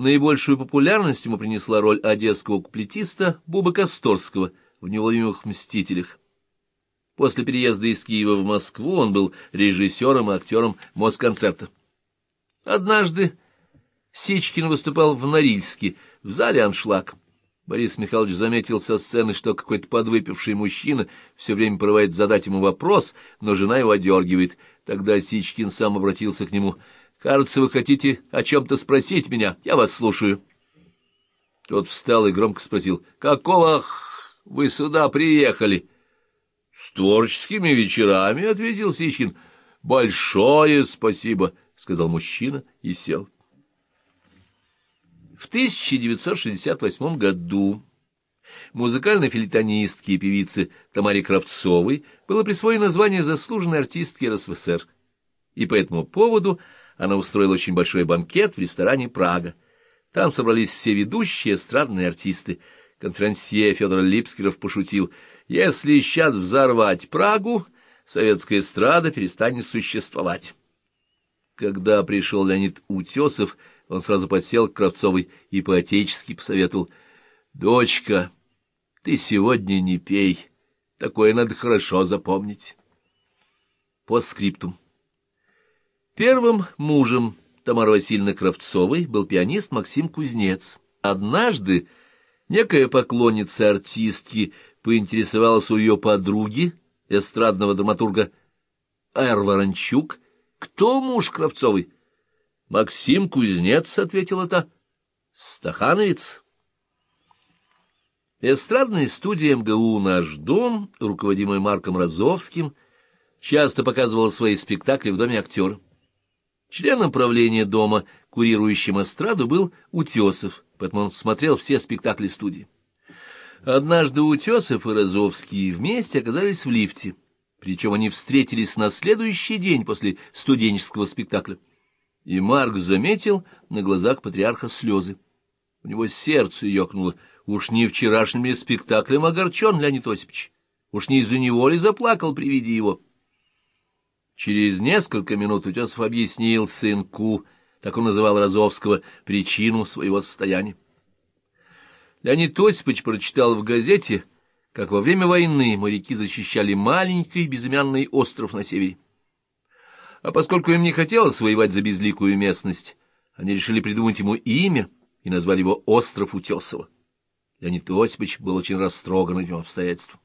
Наибольшую популярность ему принесла роль одесского куплетиста Бубы Косторского в «Неуловимых мстителях». После переезда из Киева в Москву он был режиссером и актером Москонцерта. Однажды Сичкин выступал в Норильске, в зале «Аншлаг». Борис Михайлович заметил со сцены, что какой-то подвыпивший мужчина все время порывает задать ему вопрос, но жена его одергивает. Тогда Сичкин сам обратился к нему. «Кажется, вы хотите о чем-то спросить меня? Я вас слушаю». Тот встал и громко спросил. «Какого вы сюда приехали?» «С творческими вечерами», — ответил Сичкин. «Большое спасибо», — сказал мужчина и сел. В 1968 году музыкальной филитонистке и певице Тамаре Кравцовой было присвоено звание заслуженной артистки РСФСР, и по этому поводу она устроила очень большой банкет в ресторане «Прага». Там собрались все ведущие эстрадные артисты. Конферансье Федор Липскиров пошутил, «Если сейчас взорвать Прагу, советская эстрада перестанет существовать». Когда пришел Леонид Утесов, он сразу подсел к Кравцовой и поотечески посоветовал. — Дочка, ты сегодня не пей. Такое надо хорошо запомнить. По скриптум. Первым мужем Тамары Васильевны Кравцовой был пианист Максим Кузнец. Однажды некая поклонница артистки поинтересовалась у ее подруги, эстрадного драматурга Эр Ворончук, кто муж Кравцовой. Максим Кузнец, — ответила та, — Стахановец. Эстрадная студия МГУ «Наш дом», руководимая Марком Розовским, часто показывала свои спектакли в Доме актера. Членом правления дома, курирующим эстраду, был Утесов, поэтому он смотрел все спектакли студии. Однажды Утесов и Розовский вместе оказались в лифте, причем они встретились на следующий день после студенческого спектакля и Марк заметил на глазах патриарха слезы. У него сердце ёкнуло. Уж не вчерашним ли спектаклем огорчен Леонид Осипович? Уж не из-за него ли заплакал при виде его? Через несколько минут Утесов объяснил сынку, так он называл Розовского, причину своего состояния. Леонид Осипович прочитал в газете, как во время войны моряки защищали маленький безымянный остров на севере. А поскольку им не хотелось воевать за безликую местность, они решили придумать ему имя и назвали его Остров Утесово. Леонид Осипович был очень растроган этим обстоятельством.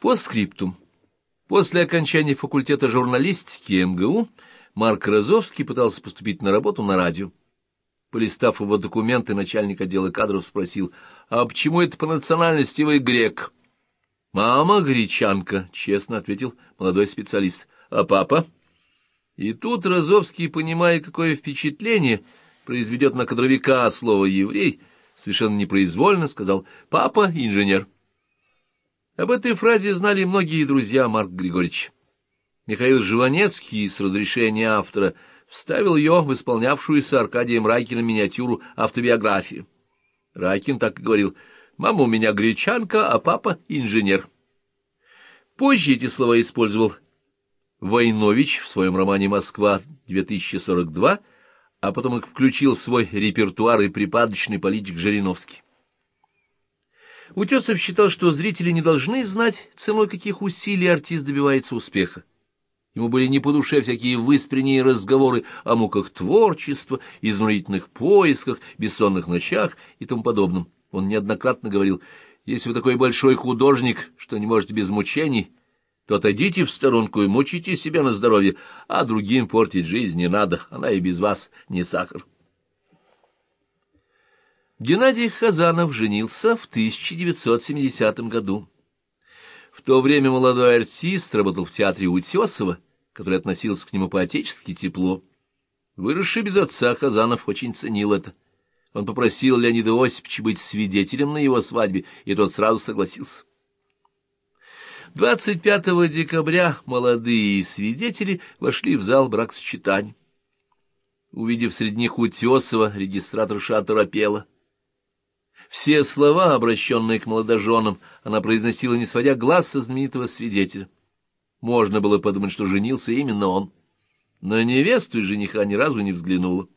По скриптум. После окончания факультета журналистики МГУ Марк Розовский пытался поступить на работу на радио. Полистав его документы, начальник отдела кадров спросил, «А почему это по национальности вы грек?» «Мама гречанка», — честно ответил молодой специалист. «А папа?» И тут Розовский, понимая, какое впечатление произведет на кадровика слово «еврей», совершенно непроизвольно сказал «папа инженер». Об этой фразе знали многие друзья Марк Григорьевич. Михаил Живанецкий с разрешения автора вставил ее в исполнявшуюся Аркадием Райкиным миниатюру автобиографии. Райкин так и говорил — Мама у меня гречанка, а папа инженер. Позже эти слова использовал Войнович в своем романе «Москва-2042», а потом их включил в свой репертуар и припадочный политик Жириновский. Утесов считал, что зрители не должны знать, ценой каких усилий артист добивается успеха. Ему были не по душе всякие выспренние разговоры о муках творчества, изнурительных поисках, бессонных ночах и тому подобном. Он неоднократно говорил, если вы такой большой художник, что не можете без мучений, то отойдите в сторонку и мучите себя на здоровье, а другим портить жизнь не надо, она и без вас не сахар. Геннадий Хазанов женился в 1970 году. В то время молодой артист работал в театре Утесова, который относился к нему по-отечески тепло. Выросший без отца Хазанов очень ценил это. Он попросил Леонида Осиповича быть свидетелем на его свадьбе, и тот сразу согласился. 25 декабря молодые свидетели вошли в зал бракосочетания. Увидев среди них Утесова, регистраторша оторопела. Все слова, обращенные к молодоженам, она произносила, не сводя глаз со знаменитого свидетеля. Можно было подумать, что женился именно он. На невесту и жениха ни разу не взглянула.